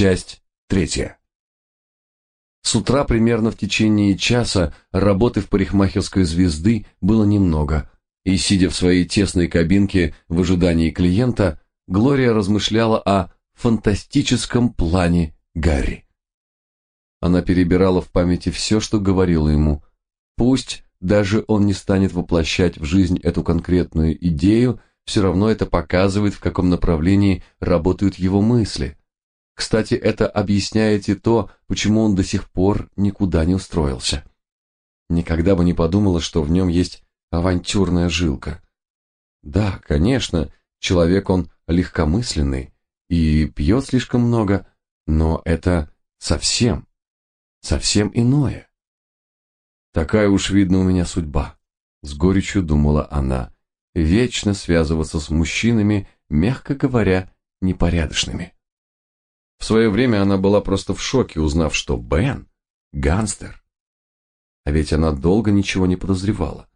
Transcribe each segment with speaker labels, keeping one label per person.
Speaker 1: Часть третья. С утра примерно в течение часа работы в парикмахерской звезды было немного, и, сидя в своей тесной кабинке в ожидании клиента, Глория размышляла о фантастическом плане Гарри. Она перебирала в памяти все, что говорила ему. Пусть даже он не станет воплощать в жизнь эту конкретную идею, все равно это показывает, в каком направлении работают его мысли – кстати, это объясняет и то, почему он до сих пор никуда не устроился. Никогда бы не подумала, что в нем есть авантюрная жилка. Да, конечно, человек он легкомысленный и пьет слишком много, но это совсем, совсем иное. Такая уж, видно, у меня судьба, с горечью думала она, вечно связываться с мужчинами, мягко говоря, непорядочными. В свое время она была просто в шоке, узнав, что Бен – гангстер. А ведь она долго ничего не подозревала.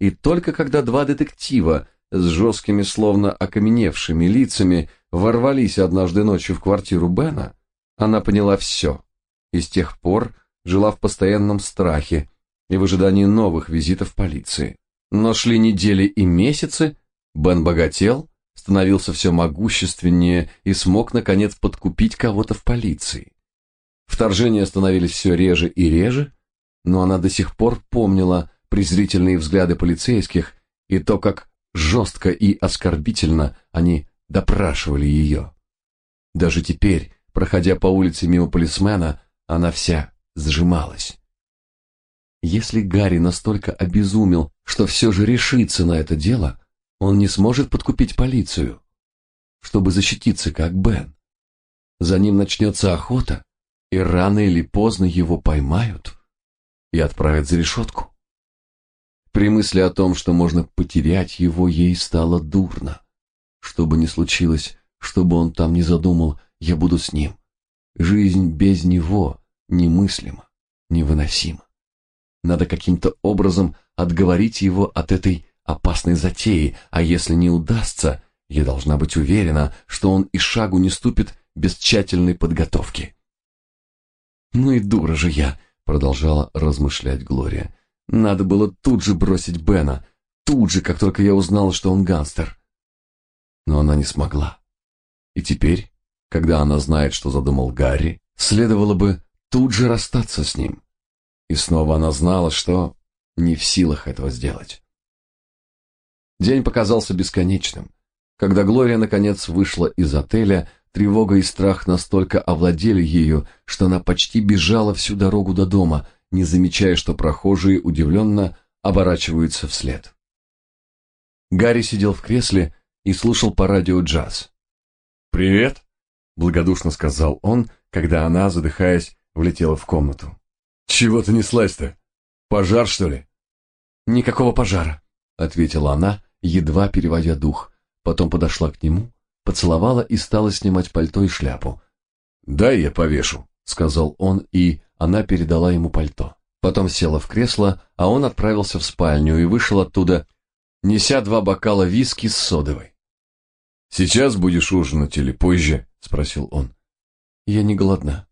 Speaker 1: И только когда два детектива с жесткими, словно окаменевшими лицами ворвались однажды ночью в квартиру Бена, она поняла все. И с тех пор жила в постоянном страхе и в ожидании новых визитов полиции. Но шли недели и месяцы, Бен богател, становился все могущественнее и смог, наконец, подкупить кого-то в полиции. Вторжения становились все реже и реже, но она до сих пор помнила презрительные взгляды полицейских и то, как жестко и оскорбительно они допрашивали ее. Даже теперь, проходя по улице мимо полисмена, она вся сжималась. Если Гарри настолько обезумел, что все же решится на это дело, он не сможет подкупить полицию, чтобы защититься, как Бен. За ним начнется охота, и рано или поздно его поймают и отправят за решетку. При мысли о том, что можно потерять его, ей стало дурно. Что бы ни случилось, что бы он там ни задумал, я буду с ним. Жизнь без него немыслима, невыносима. Надо каким-то образом отговорить его от этой опасной затеи, а если не удастся, я должна быть уверена, что он и шагу не ступит без тщательной подготовки. «Ну и дура же я», — продолжала размышлять Глория. «Надо было тут же бросить Бена, тут же, как только я узнала, что он гангстер». Но она не смогла. И теперь, когда она знает, что задумал Гарри, следовало бы тут же расстаться с ним. И снова она знала, что не в силах этого сделать. День показался бесконечным. Когда Глория наконец вышла из отеля, тревога и страх настолько овладели ею, что она почти бежала всю дорогу до дома, не замечая, что прохожие удивленно оборачиваются вслед. Гарри сидел в кресле и слушал по радио джаз. «Привет», — благодушно сказал он, когда она, задыхаясь, влетела в комнату. «Чего ты неслась-то? Пожар, что ли?» «Никакого пожара», — ответила она, едва переводя дух. Потом подошла к нему, поцеловала и стала снимать пальто и шляпу. «Дай я повешу», — сказал он, и она передала ему пальто. Потом села в кресло, а он отправился в спальню и вышел оттуда, неся два бокала виски с содовой. «Сейчас будешь ужинать или позже?» — спросил он. «Я не голодна».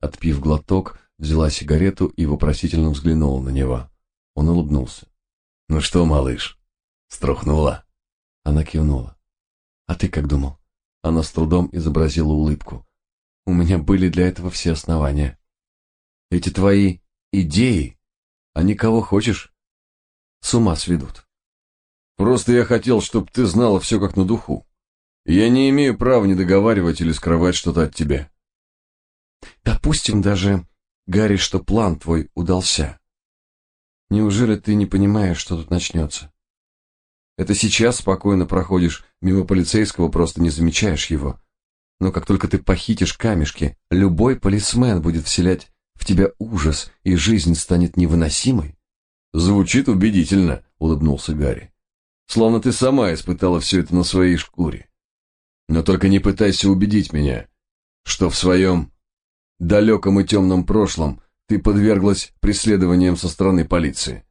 Speaker 1: Отпив глоток, взяла сигарету и вопросительно взглянула на него. Он улыбнулся. «Ну что, малыш, Струхнула. Она кивнула. А ты как думал? Она с трудом изобразила улыбку. У меня были для этого все основания. Эти твои идеи, они кого хочешь, с ума сведут. Просто я хотел, чтобы ты знала все как на духу. Я не имею права не договаривать или скрывать что-то от тебя. Допустим даже, Гарри, что план твой удался. Неужели ты не понимаешь, что тут начнется? Это сейчас спокойно проходишь мимо полицейского, просто не замечаешь его. Но как только ты похитишь камешки, любой полисмен будет вселять в тебя ужас, и жизнь станет невыносимой. Звучит убедительно, улыбнулся Гарри. Словно ты сама испытала все это на своей шкуре. Но только не пытайся убедить меня, что в своем далеком и темном прошлом ты подверглась преследованиям со стороны полиции.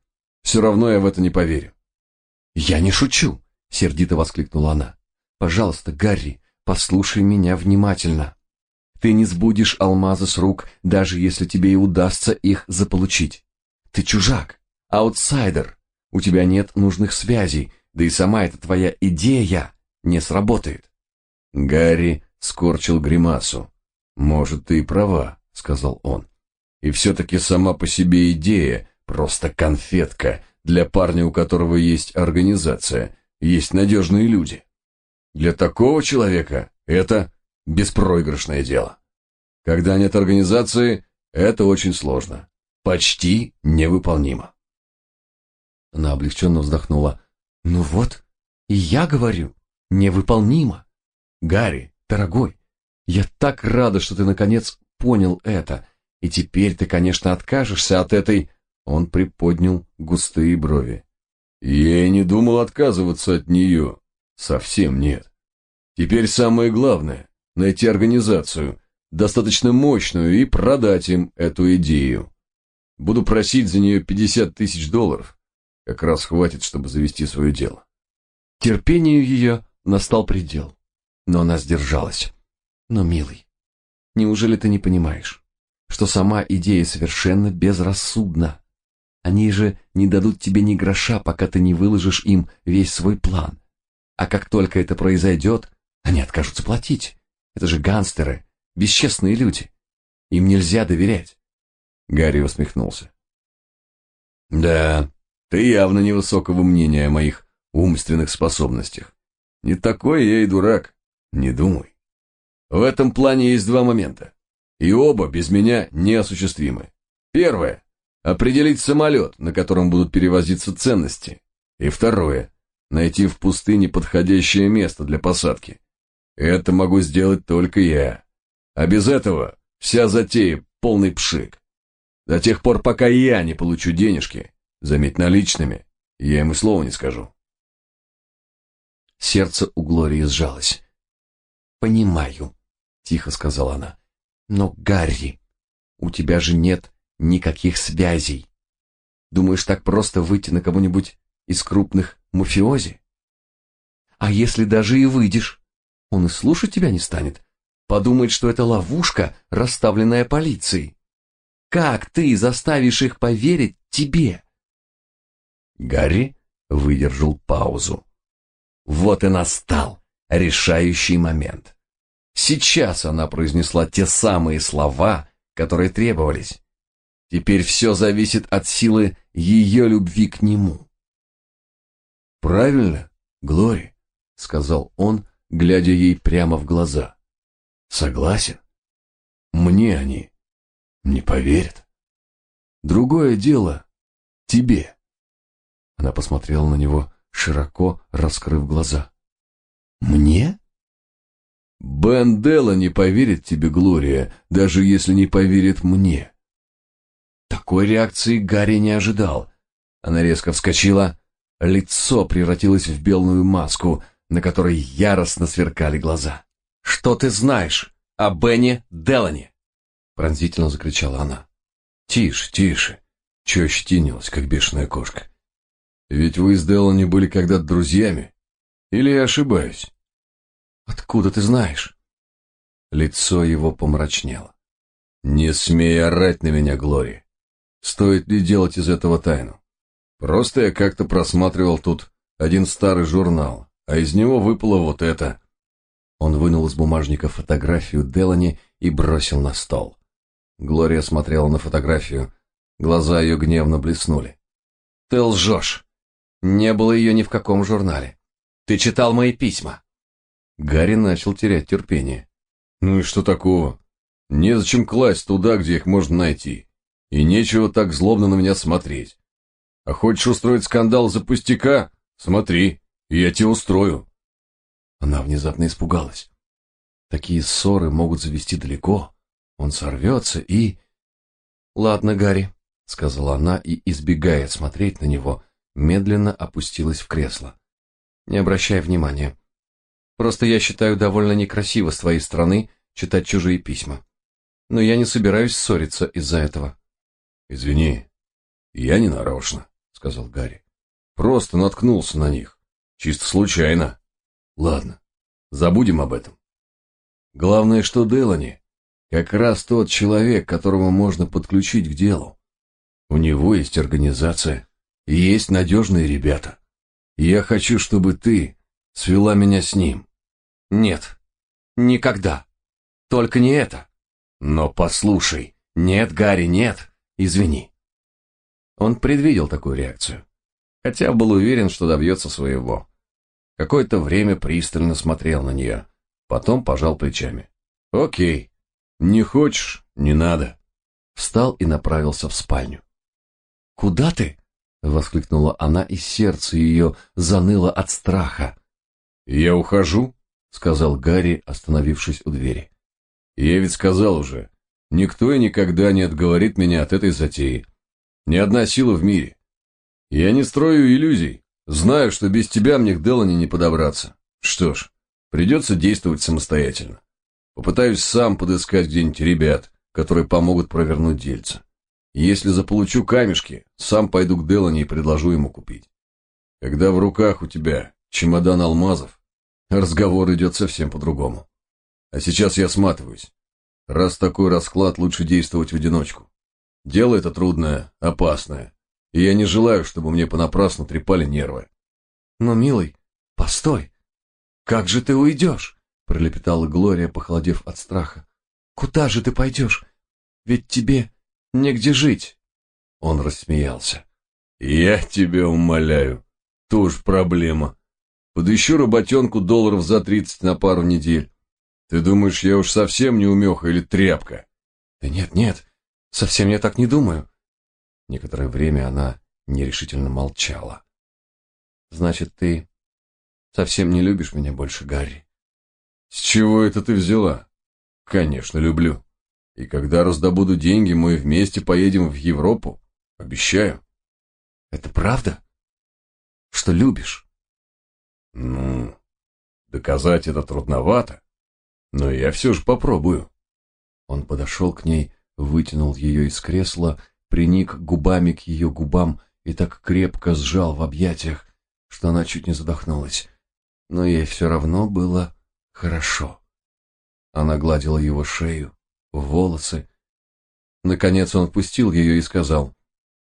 Speaker 1: Все равно я в это не поверю. «Я не шучу!» — сердито воскликнула она. «Пожалуйста, Гарри, послушай меня внимательно. Ты не сбудешь алмазы с рук, даже если тебе и удастся их заполучить. Ты чужак, аутсайдер. У тебя нет нужных связей, да и сама эта твоя идея не сработает. Гарри скорчил гримасу. «Может, ты и права», — сказал он. «И все-таки сама по себе идея просто конфетка для парня, у которого есть организация, есть надежные люди. Для такого человека это беспроигрышное дело. Когда нет организации, это очень сложно, почти невыполнимо». Она облегченно вздохнула. «Ну вот, и я говорю, невыполнимо. Гарри, дорогой, я так рада, что ты наконец понял это. И теперь ты, конечно, откажешься от этой...» Он приподнял густые брови. «Я и не думал отказываться от нее. Совсем нет. Теперь самое главное — найти организацию, достаточно мощную, и продать им эту идею. Буду просить за нее 50 тысяч долларов. Как раз хватит, чтобы завести свое дело». Терпению ее настал предел, но она сдержалась. Но, милый, неужели ты не понимаешь, что сама идея совершенно безрассудна? Они же не дадут тебе ни гроша, пока ты не выложишь им весь свой план. А как только это произойдет, они откажутся платить. Это же гангстеры, бесчестные люди. Им нельзя доверять. Гарри усмехнулся. Да, ты явно невысокого мнения о моих умственных способностях. Не такой я и дурак, не думай. В этом плане есть два момента, и оба без меня неосуществимы. Первое – определить самолет, на котором будут перевозиться ценности. И второе – найти в пустыне подходящее место для посадки. Это могу сделать только я. А без этого вся затея – полный пшик. До тех пор, пока я не получу денежки, заметь наличными, я и слова не скажу. Сердце у Глории сжалось. «Понимаю», — тихо сказала она. «Но, Гарри, у тебя же нет никаких связей. Думаешь, так просто выйти на кого-нибудь из крупных мафиози? А если даже и выйдешь, он и слушать тебя не станет. Подумает, что это ловушка, расставленная полицией. Как ты заставишь их поверить тебе?» Гарри выдержал паузу. Вот и настал решающий момент. Сейчас она произнесла те самые слова, которые требовались. Теперь все зависит от силы ее любви к нему. «Правильно, Глори», — сказал он, глядя ей прямо в глаза. «Согласен. Мне они не поверят. Другое дело — тебе». Она посмотрела на него, широко раскрыв глаза. «Мне?» Бен Делла не поверит тебе, Глория, даже если не поверит мне. Такой реакции Гарри не ожидал. Она резко вскочила, лицо превратилось в белую маску, на которой яростно сверкали глаза. «Что ты знаешь о Бене Делане?» Пронзительно закричала она. «Тише, тише!» Чё ощетинилась, как бешеная кошка? «Ведь вы с Делани были когда-то друзьями? Или я ошибаюсь?» Откуда ты знаешь? Лицо его помрачнело. Не смей орать на меня, Глори. Стоит ли делать из этого тайну? Просто я как-то просматривал тут один старый журнал, а из него выпало вот это. Он вынул из бумажника фотографию Делани и бросил на стол. Глория смотрела на фотографию, глаза ее гневно блеснули. Ты лжешь. Не было ее ни в каком журнале. Ты читал мои письма. Гарри начал терять терпение. «Ну и что такого? Незачем класть туда, где их можно найти. И нечего так злобно на меня смотреть. А хочешь устроить скандал за пустяка? Смотри, я тебе устрою». Она внезапно испугалась. Такие ссоры могут завести далеко. Он сорвется и... «Ладно, Гарри», — сказала она и, избегая смотреть на него, медленно опустилась в кресло. «Не обращай внимания. Просто я считаю довольно некрасиво с твоей стороны читать чужие письма. Но я не собираюсь ссориться из-за этого. Извини, я не нарочно, сказал Гарри. Просто наткнулся на них. Чисто случайно. Ладно, забудем об этом. Главное, что Делани как раз тот человек, которого можно подключить к делу. У него есть организация, и есть надежные ребята. Я хочу, чтобы ты свела меня с ним.
Speaker 2: Нет, никогда. Только не это.
Speaker 1: Но послушай.
Speaker 2: Нет, Гарри, нет. Извини.
Speaker 1: Он предвидел такую реакцию, хотя был уверен, что добьется своего. Какое-то время пристально смотрел на нее, потом пожал плечами. «Окей, не хочешь, не надо». Встал и направился в спальню.
Speaker 2: «Куда ты?» — воскликнула она, и сердце ее заныло от страха.
Speaker 1: «Я ухожу», — сказал Гарри, остановившись у двери. «Я ведь сказал уже, никто и никогда не отговорит меня от этой затеи. Ни одна сила в мире. Я не строю иллюзий, знаю, что без тебя мне к Делане не подобраться. Что ж, придется действовать самостоятельно. Попытаюсь сам подыскать где-нибудь ребят, которые помогут провернуть дельца. Если заполучу камешки, сам пойду к Делане и предложу ему купить. Когда в руках у тебя чемодан алмазов, разговор идет совсем по-другому. А сейчас я сматываюсь. Раз такой расклад, лучше действовать в одиночку. Дело это трудное, опасное, и я не желаю, чтобы мне понапрасну трепали нервы.
Speaker 2: Но, милый, постой. Как же ты уйдешь? Пролепетала Глория, похолодев от страха. Куда же ты пойдешь? Ведь тебе негде жить.
Speaker 1: Он рассмеялся. Я тебя умоляю, тоже проблема. Подыщу работенку долларов за тридцать на пару недель. Ты думаешь, я уж совсем не умеха или тряпка?
Speaker 2: Да нет, нет, совсем я так не думаю. Некоторое время она нерешительно молчала. Значит, ты совсем не любишь меня больше, Гарри?
Speaker 1: С чего это ты взяла? Конечно, люблю. И когда раздобуду деньги, мы вместе поедем в Европу. Обещаю.
Speaker 2: Это правда? Что любишь?
Speaker 1: Ну, доказать это трудновато, но я все же попробую.
Speaker 2: Он подошел к ней, вытянул ее из кресла, приник губами к ее губам и так крепко сжал в объятиях, что она чуть не задохнулась. Но ей все равно было хорошо. Она гладила его шею, волосы. Наконец он отпустил ее и сказал,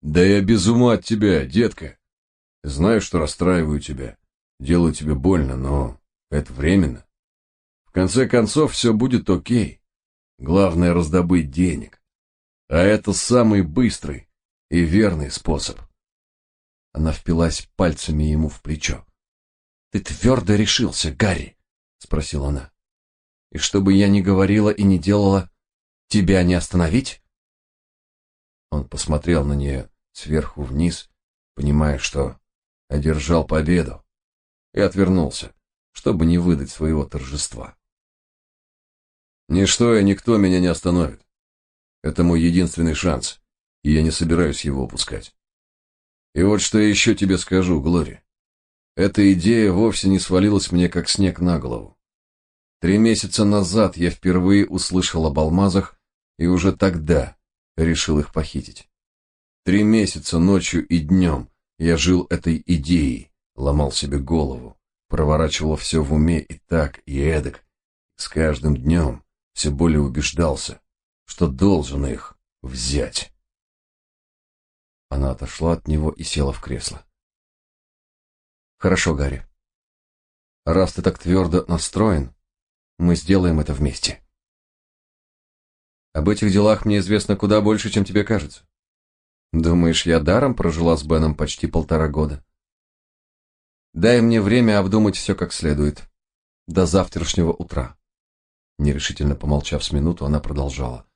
Speaker 1: «Да я без ума от тебя, детка. Знаю, что расстраиваю тебя, делаю тебе больно, но это временно. В конце концов, все будет окей. Главное раздобыть денег. А это самый быстрый и верный способ».
Speaker 2: Она впилась пальцами ему в плечо. «Ты твердо решился, Гарри?» — спросила она. «И что бы я ни говорила и не делала, Тебя не остановить?
Speaker 1: Он посмотрел на нее сверху вниз, понимая, что одержал победу, и отвернулся, чтобы не выдать своего торжества. Ничто и никто меня не остановит. Это мой единственный шанс, и я не собираюсь его упускать. И вот что я еще тебе скажу, Глори. Эта идея вовсе не свалилась мне как снег на голову. Три месяца назад я впервые услышал об алмазах и уже тогда решил их похитить. Три месяца ночью и днем я жил этой идеей, ломал себе голову, проворачивал все в уме и так, и эдак. С каждым днем все более убеждался, что должен их взять.
Speaker 2: Она отошла от него и села в кресло. Хорошо, Гарри. Раз ты так твердо настроен, мы сделаем это вместе. Об этих делах мне известно куда больше, чем тебе кажется. Думаешь, я даром прожила с Беном почти полтора года? Дай мне время обдумать все как следует. До завтрашнего утра. Нерешительно помолчав с минуту, она продолжала.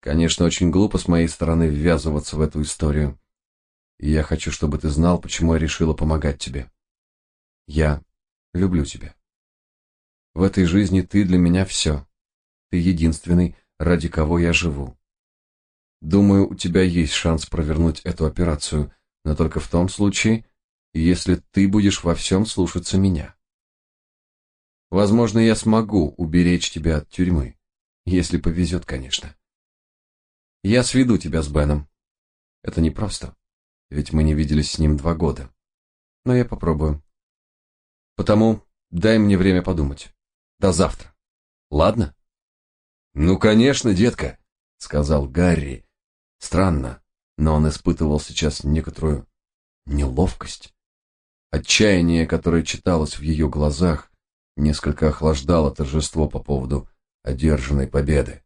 Speaker 2: Конечно, очень глупо с моей стороны ввязываться в эту историю. И я хочу, чтобы ты знал, почему я решила помогать тебе. Я люблю тебя. В этой жизни ты для меня все. Ты единственный, ради кого я живу. Думаю, у тебя есть шанс провернуть эту операцию, но только в том случае, если ты будешь во всем слушаться меня. Возможно, я смогу уберечь тебя от тюрьмы, если повезет, конечно. Я сведу тебя с Беном. Это непросто, ведь мы не виделись с ним два года. Но я попробую. Потому дай мне время подумать. До завтра. Ладно?
Speaker 1: Ну, конечно, детка, сказал Гарри. Странно, но он испытывал сейчас некоторую неловкость. Отчаяние, которое читалось в ее глазах, несколько охлаждало торжество по поводу одержанной победы.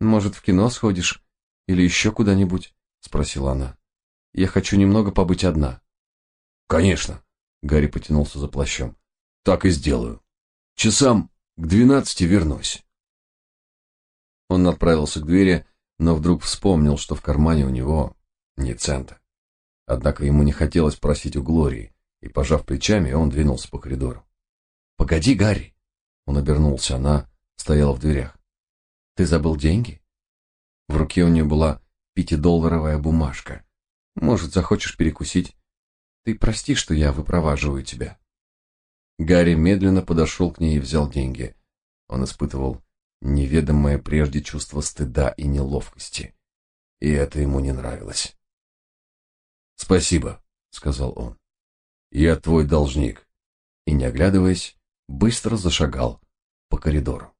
Speaker 2: Может, в кино сходишь или еще куда-нибудь? спросила она. Я хочу немного побыть одна.
Speaker 1: Конечно, Гарри потянулся за плащом. Так и сделаю. Часам к двенадцати вернусь. Он отправился к двери, но вдруг вспомнил, что в кармане у него ни цента. Однако ему не хотелось просить у Глории, и, пожав плечами, он двинулся по коридору. «Погоди, Гарри!» Он обернулся, она стояла в дверях. «Ты забыл деньги?» В руке у нее была пятидолларовая бумажка. «Может, захочешь перекусить? Ты прости, что я выпроваживаю тебя». Гарри медленно подошел к ней и взял деньги. Он испытывал неведомое прежде чувство стыда и неловкости. И это ему не нравилось. «Спасибо», — сказал он. «Я твой должник». И, не оглядываясь, быстро зашагал по коридору.